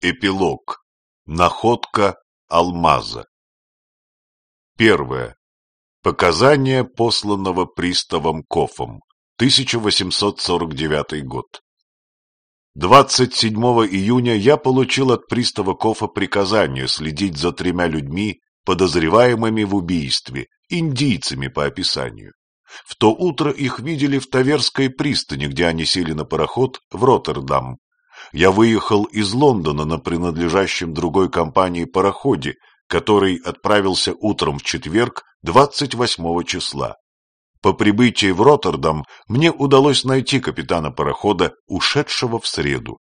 Эпилог. Находка алмаза. Первое. Показания посланного приставом Кофом. 1849 год. 27 июня я получил от пристава Кофа приказание следить за тремя людьми, подозреваемыми в убийстве, индийцами по описанию. В то утро их видели в Таверской пристани, где они сели на пароход в Роттердам. Я выехал из Лондона на принадлежащем другой компании пароходе, который отправился утром в четверг 28 числа. По прибытии в Роттердам мне удалось найти капитана парохода, ушедшего в среду.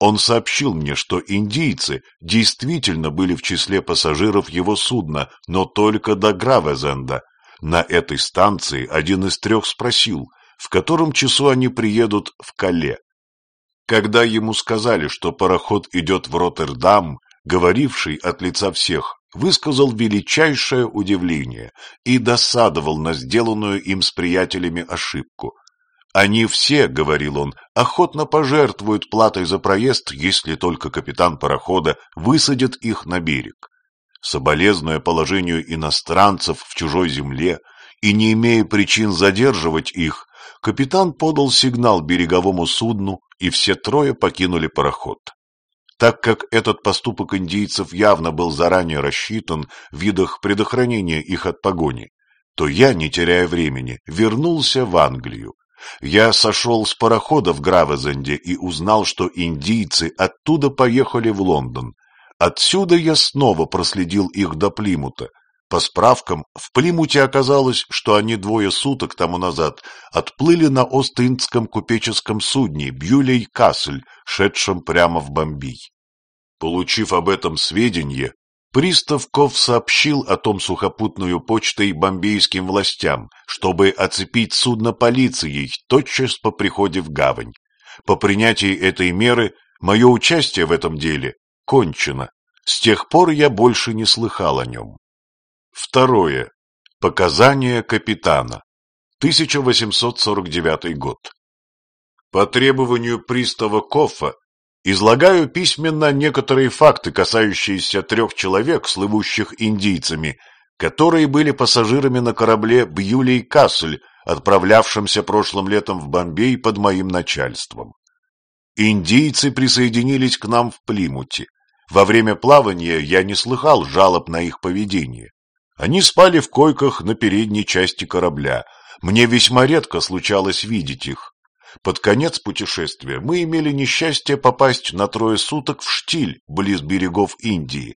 Он сообщил мне, что индийцы действительно были в числе пассажиров его судна, но только до Гравезенда. На этой станции один из трех спросил, в котором часу они приедут в Кале. Когда ему сказали, что пароход идет в Роттердам, говоривший от лица всех, высказал величайшее удивление и досадовал на сделанную им с приятелями ошибку. «Они все, — говорил он, — охотно пожертвуют платой за проезд, если только капитан парохода высадит их на берег. Соболезнуя положению иностранцев в чужой земле и не имея причин задерживать их, капитан подал сигнал береговому судну, и все трое покинули пароход. Так как этот поступок индийцев явно был заранее рассчитан в видах предохранения их от погони, то я, не теряя времени, вернулся в Англию. Я сошел с парохода в Гравезенде и узнал, что индийцы оттуда поехали в Лондон. Отсюда я снова проследил их до Плимута, по справкам, в Плимуте оказалось, что они двое суток тому назад отплыли на Ост-Индском купеческом судне Бьюлей-Кассель, шедшем прямо в Бомбей. Получив об этом сведения, пристав Ков сообщил о том сухопутную почтой бомбейским властям, чтобы оцепить судно полицией тотчас по приходе в гавань. По принятии этой меры мое участие в этом деле кончено. С тех пор я больше не слыхал о нем. Второе. Показания капитана. 1849 год. По требованию пристава Кофа излагаю письменно некоторые факты, касающиеся трех человек, слывущих индийцами, которые были пассажирами на корабле Бьюлей Кассель, отправлявшемся прошлым летом в Бомбей под моим начальством. Индийцы присоединились к нам в Плимуте. Во время плавания я не слыхал жалоб на их поведение. Они спали в койках на передней части корабля. Мне весьма редко случалось видеть их. Под конец путешествия мы имели несчастье попасть на трое суток в штиль близ берегов Индии.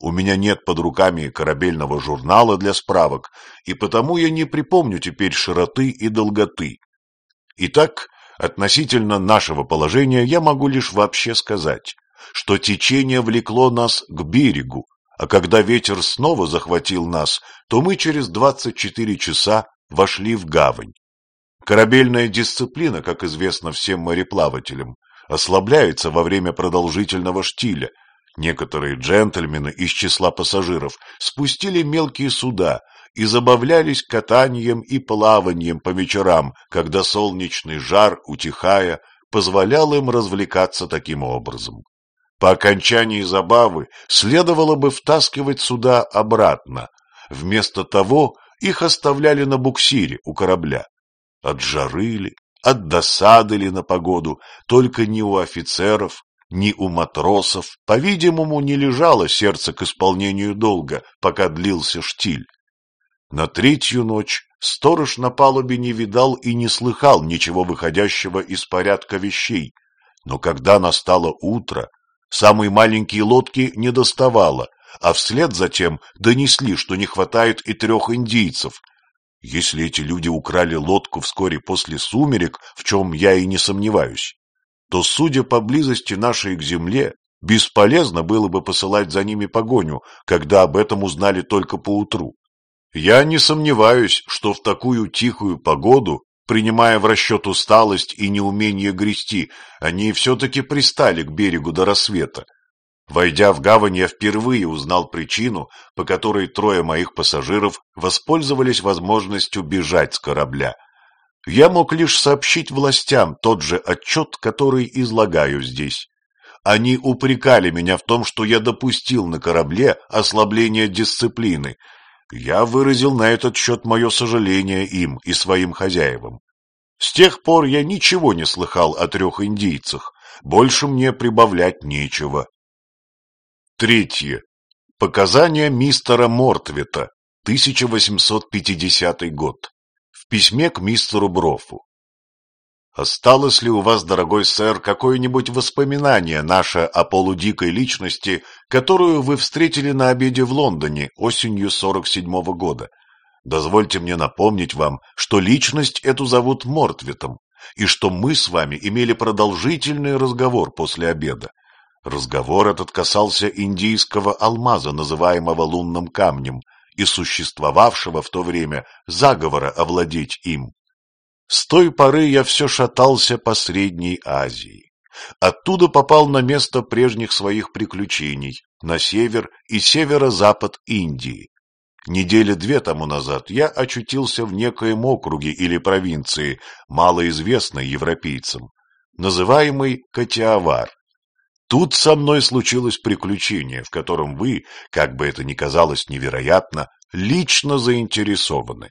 У меня нет под руками корабельного журнала для справок, и потому я не припомню теперь широты и долготы. Итак, относительно нашего положения я могу лишь вообще сказать, что течение влекло нас к берегу, а когда ветер снова захватил нас, то мы через 24 часа вошли в гавань. Корабельная дисциплина, как известно всем мореплавателям, ослабляется во время продолжительного штиля. Некоторые джентльмены из числа пассажиров спустили мелкие суда и забавлялись катанием и плаванием по вечерам, когда солнечный жар, утихая, позволял им развлекаться таким образом. По окончании забавы следовало бы втаскивать суда обратно. Вместо того их оставляли на буксире у корабля. От жары ли, от досады ли на погоду, только ни у офицеров, ни у матросов, по-видимому, не лежало сердце к исполнению долга, пока длился штиль. На третью ночь сторож на палубе не видал и не слыхал ничего выходящего из порядка вещей, но когда настало утро, Самой маленькие лодки не доставало, а вслед затем донесли, что не хватает и трех индийцев. Если эти люди украли лодку вскоре после сумерек, в чем я и не сомневаюсь, то, судя по близости нашей к земле, бесполезно было бы посылать за ними погоню, когда об этом узнали только поутру. Я не сомневаюсь, что в такую тихую погоду Принимая в расчет усталость и неумение грести, они все-таки пристали к берегу до рассвета. Войдя в гавань, я впервые узнал причину, по которой трое моих пассажиров воспользовались возможностью бежать с корабля. Я мог лишь сообщить властям тот же отчет, который излагаю здесь. Они упрекали меня в том, что я допустил на корабле ослабление дисциплины. Я выразил на этот счет мое сожаление им и своим хозяевам. С тех пор я ничего не слыхал о трех индийцах. Больше мне прибавлять нечего. Третье. Показания мистера Мортвета, 1850 год. В письме к мистеру Брофу. Осталось ли у вас, дорогой сэр, какое-нибудь воспоминание наше о полудикой личности, которую вы встретили на обеде в Лондоне осенью 47-го года? Дозвольте мне напомнить вам, что личность эту зовут Мортветом, и что мы с вами имели продолжительный разговор после обеда. Разговор этот касался индийского алмаза, называемого лунным камнем, и существовавшего в то время заговора овладеть им. С той поры я все шатался по Средней Азии. Оттуда попал на место прежних своих приключений, на север и северо-запад Индии. Недели две тому назад я очутился в некоем округе или провинции, малоизвестной европейцам, называемой Катиавар. Тут со мной случилось приключение, в котором вы, как бы это ни казалось невероятно, лично заинтересованы.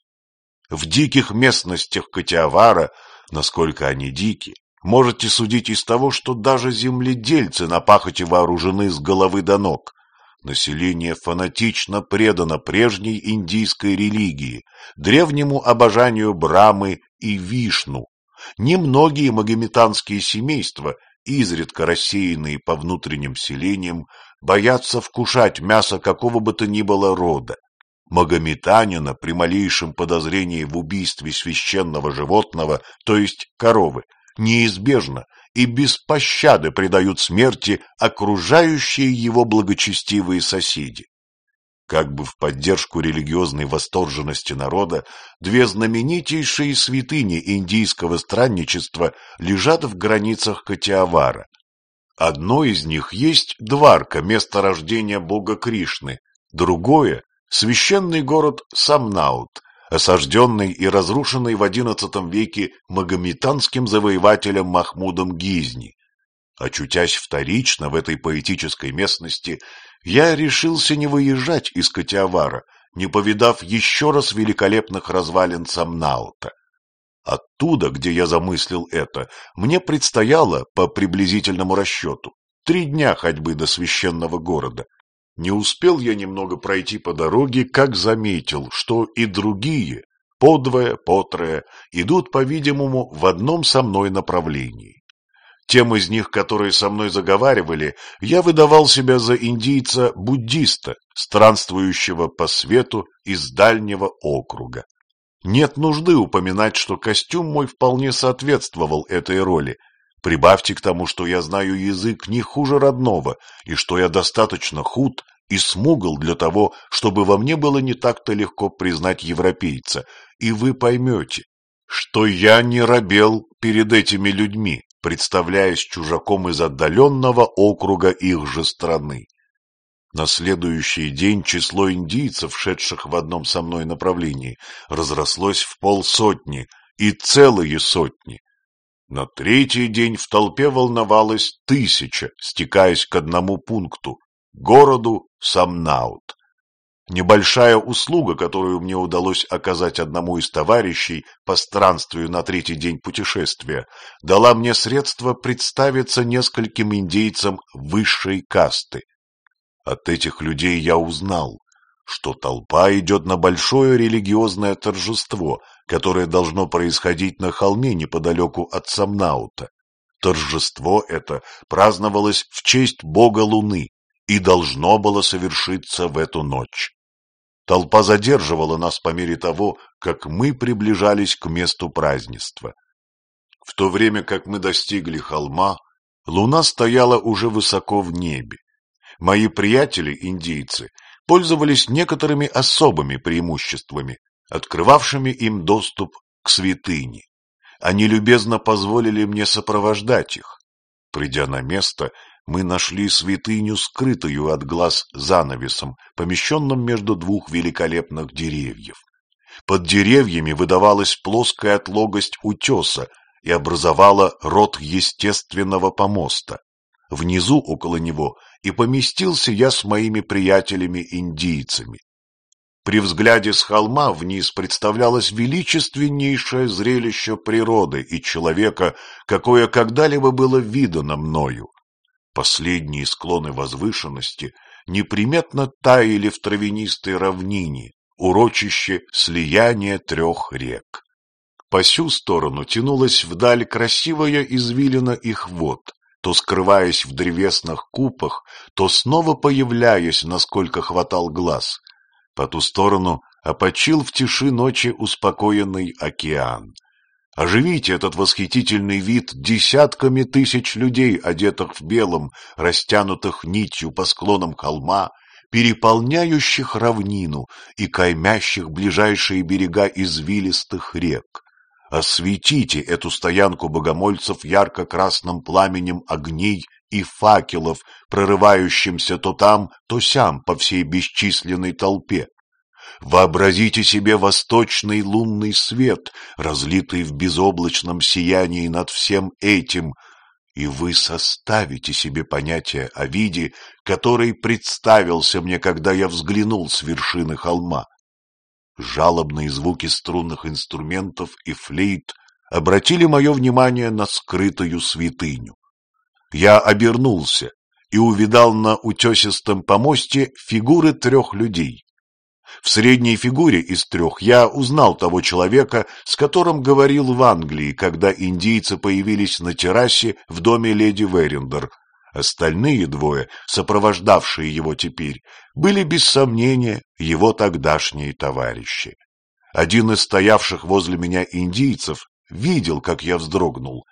В диких местностях Катиавара, насколько они дики, можете судить из того, что даже земледельцы на пахоте вооружены с головы до ног. Население фанатично предано прежней индийской религии, древнему обожанию Брамы и Вишну. Немногие магометанские семейства, изредка рассеянные по внутренним селениям, боятся вкушать мясо какого бы то ни было рода. Магометанина при малейшем подозрении в убийстве священного животного, то есть коровы, неизбежно и без пощады предают смерти окружающие его благочестивые соседи. Как бы в поддержку религиозной восторженности народа, две знаменитейшие святыни индийского странничества лежат в границах Катиавара. Одно из них есть Дварка, место рождения бога Кришны, другое Священный город Самнаут, осажденный и разрушенный в XI веке магометанским завоевателем Махмудом Гизни. Очутясь вторично в этой поэтической местности, я решился не выезжать из Катиавара, не повидав еще раз великолепных развалин Самнаута. Оттуда, где я замыслил это, мне предстояло, по приблизительному расчету, три дня ходьбы до священного города — не успел я немного пройти по дороге, как заметил, что и другие, подвое, потрое, идут, по-видимому, в одном со мной направлении. Тем из них, которые со мной заговаривали, я выдавал себя за индийца-буддиста, странствующего по свету из дальнего округа. Нет нужды упоминать, что костюм мой вполне соответствовал этой роли, Прибавьте к тому, что я знаю язык не хуже родного, и что я достаточно худ и смугл для того, чтобы во мне было не так-то легко признать европейца, и вы поймете, что я не робел перед этими людьми, представляясь чужаком из отдаленного округа их же страны. На следующий день число индийцев, шедших в одном со мной направлении, разрослось в полсотни и целые сотни. На третий день в толпе волновалась тысяча, стекаясь к одному пункту — городу Самнаут. Небольшая услуга, которую мне удалось оказать одному из товарищей по странствию на третий день путешествия, дала мне средство представиться нескольким индейцам высшей касты. От этих людей я узнал, что толпа идет на большое религиозное торжество, которое должно происходить на холме неподалеку от Самнаута. Торжество это праздновалось в честь бога Луны и должно было совершиться в эту ночь. Толпа задерживала нас по мере того, как мы приближались к месту празднества. В то время как мы достигли холма, луна стояла уже высоко в небе. Мои приятели, индейцы, пользовались некоторыми особыми преимуществами, открывавшими им доступ к святыне. Они любезно позволили мне сопровождать их. Придя на место, мы нашли святыню, скрытую от глаз занавесом, помещенным между двух великолепных деревьев. Под деревьями выдавалась плоская отлогость утеса и образовала рот естественного помоста. Внизу, около него, и поместился я с моими приятелями-индийцами. При взгляде с холма вниз представлялось величественнейшее зрелище природы и человека, какое когда-либо было видано мною. Последние склоны возвышенности неприметно таяли в травянистой равнине, урочище слияния трех рек. По сю сторону тянулась вдаль красивая извилина их вод, то скрываясь в древесных купах, то снова появляясь, насколько хватал глаз. По ту сторону опочил в тиши ночи успокоенный океан. Оживите этот восхитительный вид десятками тысяч людей, одетых в белом, растянутых нитью по склонам холма, переполняющих равнину и каймящих ближайшие берега извилистых рек. Осветите эту стоянку богомольцев ярко-красным пламенем огней и факелов, прорывающимся то там, то сям по всей бесчисленной толпе. Вообразите себе восточный лунный свет, разлитый в безоблачном сиянии над всем этим, и вы составите себе понятие о виде, который представился мне, когда я взглянул с вершины холма. Жалобные звуки струнных инструментов и флейт обратили мое внимание на скрытую святыню. Я обернулся и увидал на утесистом помосте фигуры трех людей. В средней фигуре из трех я узнал того человека, с которым говорил в Англии, когда индийцы появились на террасе в доме леди Верендер. Остальные двое, сопровождавшие его теперь, были без сомнения его тогдашние товарищи. Один из стоявших возле меня индийцев видел, как я вздрогнул.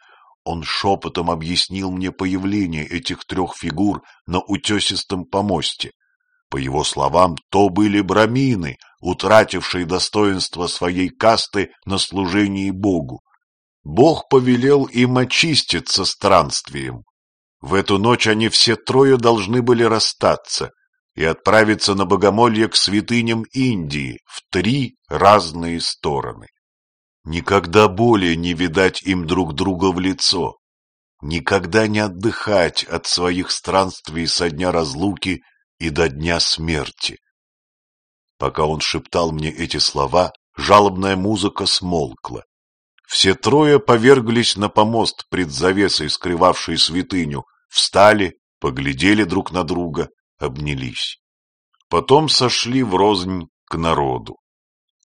Он шепотом объяснил мне появление этих трех фигур на утесистом помосте. По его словам, то были брамины, утратившие достоинство своей касты на служении Богу. Бог повелел им очиститься странствием. В эту ночь они все трое должны были расстаться и отправиться на богомолье к святыням Индии в три разные стороны. Никогда более не видать им друг друга в лицо, никогда не отдыхать от своих странствий со дня разлуки и до дня смерти. Пока он шептал мне эти слова, жалобная музыка смолкла. Все трое поверглись на помост пред завесой, скрывавшей святыню, встали, поглядели друг на друга, обнялись. Потом сошли в рознь к народу.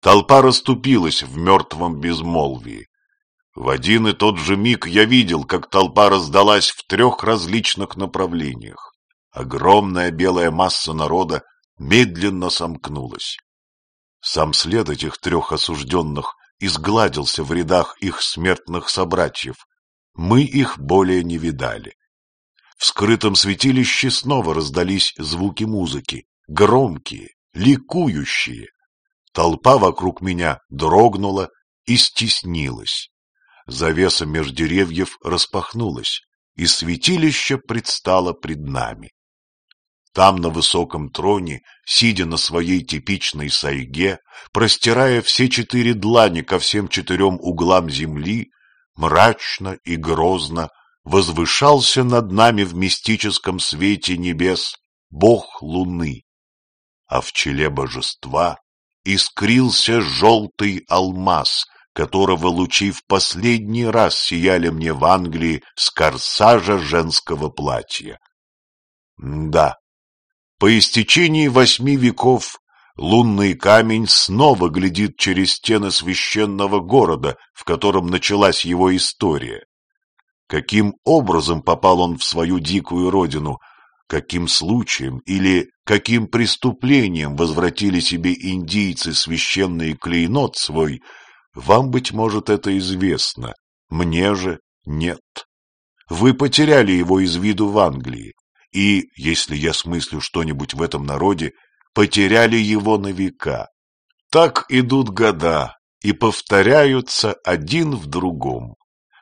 Толпа расступилась в мертвом безмолвии. В один и тот же миг я видел, как толпа раздалась в трех различных направлениях. Огромная белая масса народа медленно сомкнулась. Сам след этих трех осужденных изгладился в рядах их смертных собратьев. Мы их более не видали. В скрытом святилище снова раздались звуки музыки, громкие, ликующие. Толпа вокруг меня дрогнула и стеснилась. Завеса меж деревьев распахнулась, и святилище предстало пред нами. Там, на высоком троне, сидя на своей типичной сайге, простирая все четыре длани ко всем четырем углам земли, мрачно и грозно возвышался над нами в мистическом свете небес бог луны, а в челе божества искрился желтый алмаз, которого лучи в последний раз сияли мне в Англии с корсажа женского платья. Да, по истечении восьми веков лунный камень снова глядит через стены священного города, в котором началась его история. Каким образом попал он в свою дикую родину, каким случаем или каким преступлением возвратили себе индийцы священный клейнот свой, вам, быть может, это известно, мне же нет. Вы потеряли его из виду в Англии и, если я смыслю что-нибудь в этом народе, потеряли его на века. Так идут года и повторяются один в другом.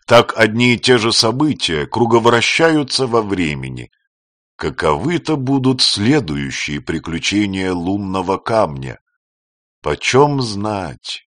Так одни и те же события круговращаются во времени. Каковы-то будут следующие приключения лунного камня? Почем знать?